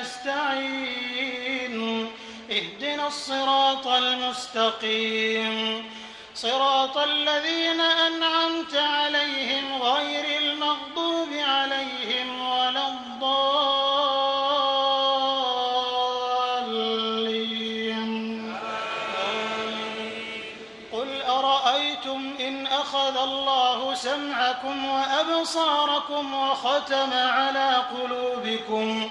نستعين. اهدنا الصراط المستقيم. صراط الذين أنعمت عليهم غير المغضوب عليهم ولا الضالين. قل أرأيتم إن أخذ الله سمعكم وأبصاركم وختم على قلوبكم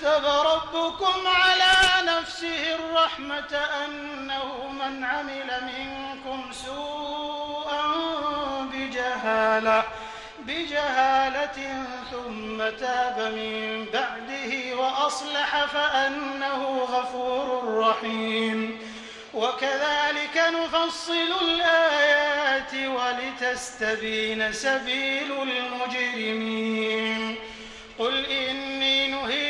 كتب ربكم على نفسه الرحمة أنه من عمل منكم سوءا بجهالة بجهالة ثم تاب من بعده وأصلح فأنه غفور رحيم. وكذلك نفصل الآيات ولتستبين سبيل المجرمين. قل إني نهيت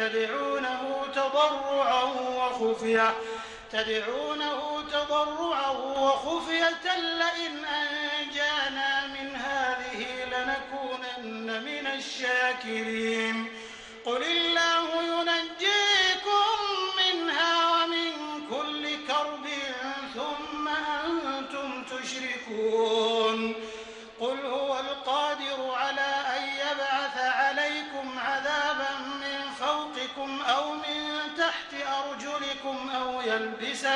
تدعونه تضرعا وخفية. تدعونه تضرعا وخفية لئن أنجانا من هذه لنكونن من الشاكرين. قل الله ينجيكم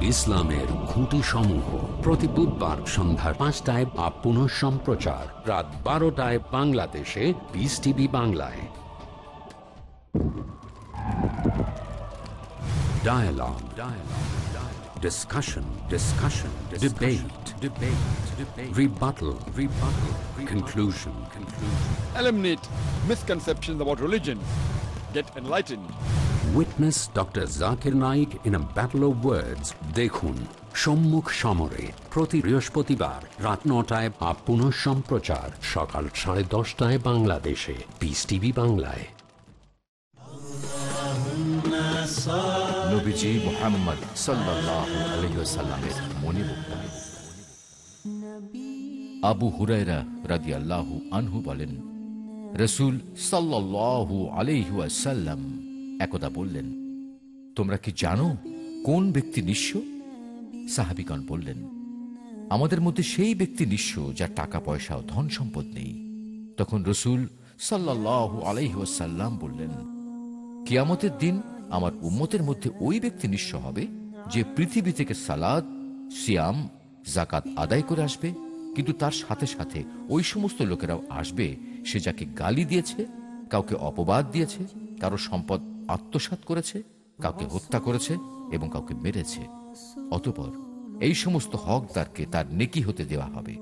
ইসলামের খুঁটি সমূহ প্রতি বুধবার সন্ধ্যা পাঁচটায় বা পুনঃ সম্প্রচার রাত বারোটায় বাংলাদেশে বিস টিভি বাংলায় Dialogue. Dialogue. Dialogue. Discussion. Discussion. Debate. Debate. Debate. Rebuttal. Rebuttal. Conclusion. Conclusion. eliminate misconceptions about religion, get enlightened. Witness doctor Zakir Naik in a battle of words. দেখুন সম্মুখ সমরে প্রতি বৃহস্পতিবার রাত নটায় বা পুনঃ সম্প্রচার সকাল সাড়ে দশটায় বাংলাদেশে পিস টিভি বাংলায় মোহাম্মদ সাল্লাল্লাহু আলাইহি আবু হুরায়রা রাদিয়াল্লাহু আনহু বলেন, রসূল সাল্লাল্লাহু আলাইহি ওয়াসাল্লাম একদা বললেন, তোমরা কি জানো কোন ব্যক্তি নিঃস্ব? সাহাবিগণ বললেন, আমাদের মধ্যে সেই ব্যক্তি নিঃস্ব যার টাকা, পয়সা ও ধন সম্পদ নেই। তখন রসুল সাল্লাল্লাহু আলাইহি ওয়াসাল্লাম বললেন, কিয়ামতের দিন আমার উম্মতের মধ্যে ওই ব্যক্তি নিঃস্ব হবে যে পৃথিবী থেকে সালাদ, সিয়াম জাকাত আদায় করে আসবে, কিন্তু তার সাথে সাথে ওই সমস্ত লোকেরাও আসবে, সে যাকে গালি দিয়েছে, কাউকে অপবাদ দিয়েছে, কারও সম্পদ আত্মসাৎ করেছে, কাউকে হত্যা করেছে এবং কাউকে মেরেছে। অতপর এই সমস্ত হকদারকে তার নেকি হতে দেওয়া হবে।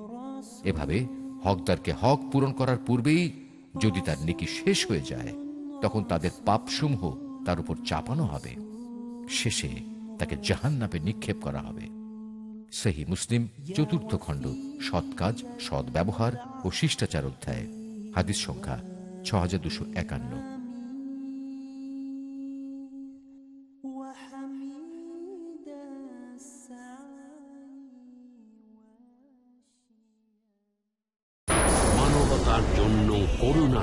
এভাবে হকদারকে হক পূরণ করার পূর্বেই যদি তার নেকি শেষ হয়ে যায়, তখন তাদের পাপসমূহ তার উপর চাপানো হবে। শেষে তাকে জাহান নামে নিক্ষেপ করা হবে। সেহি মুসলিম, চতুর্থ খণ্ড, সৎ কাজ, সৎ ব্যবহার ও শিষ্টাচার অধ্যায়, হাদিস সংখ্যা ছ হাজার দুশো একান্ন।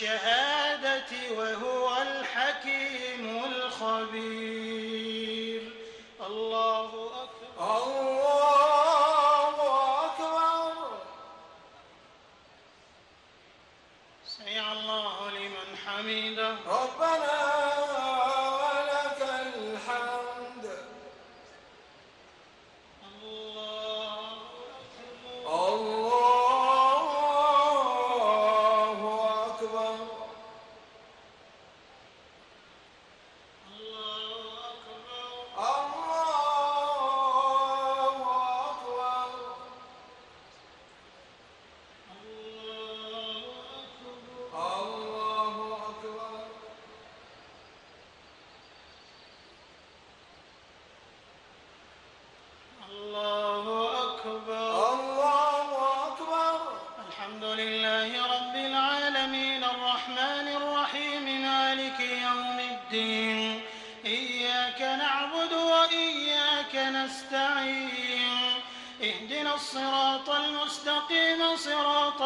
الغيب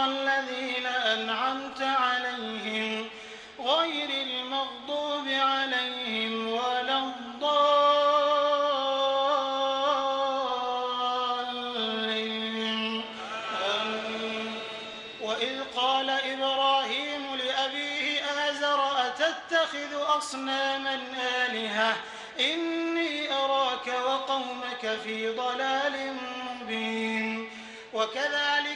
الذين أنعمت عليهم غير المغضوب عليهم ولا الضالين. وإذ قال إبراهيم لأبيه آزر أتتخذ أصناما آلهة؟ إني أراك وقومك في ضلال مبين. وكذلك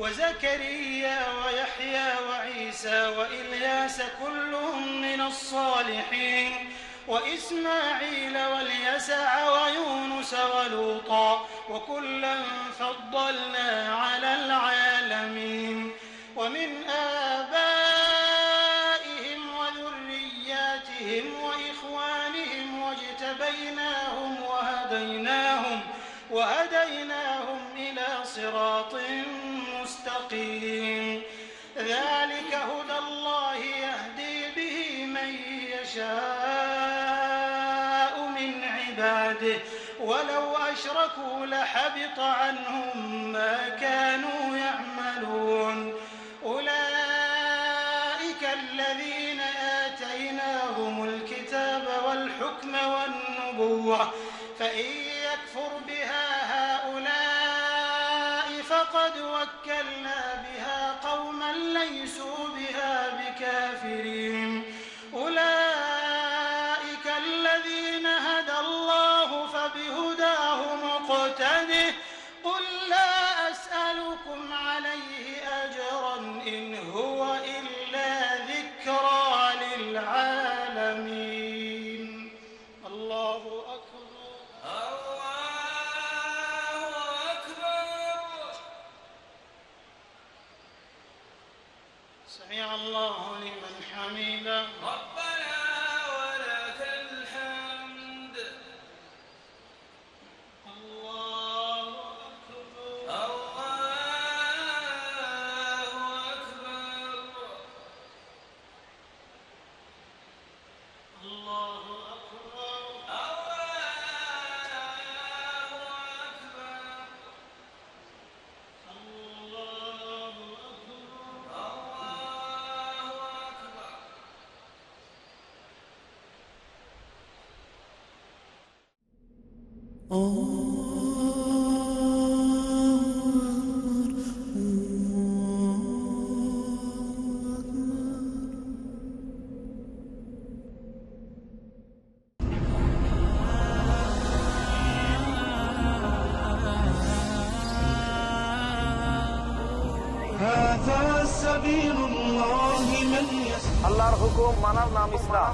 وزكريا ويحيى وعيسى وإلياس كل من الصالحين وإسماعيل واليسع ويونس ولوطا وكلا فضلنا على العالمين ومن آبائهم وذرياتهم وإخوانهم واجتبيناهم وهديناهم وهديناهم إلى صراط ولو أشركوا لحبط عنهم ما আল্লাহর হুকুম মানার নাম ইসলাম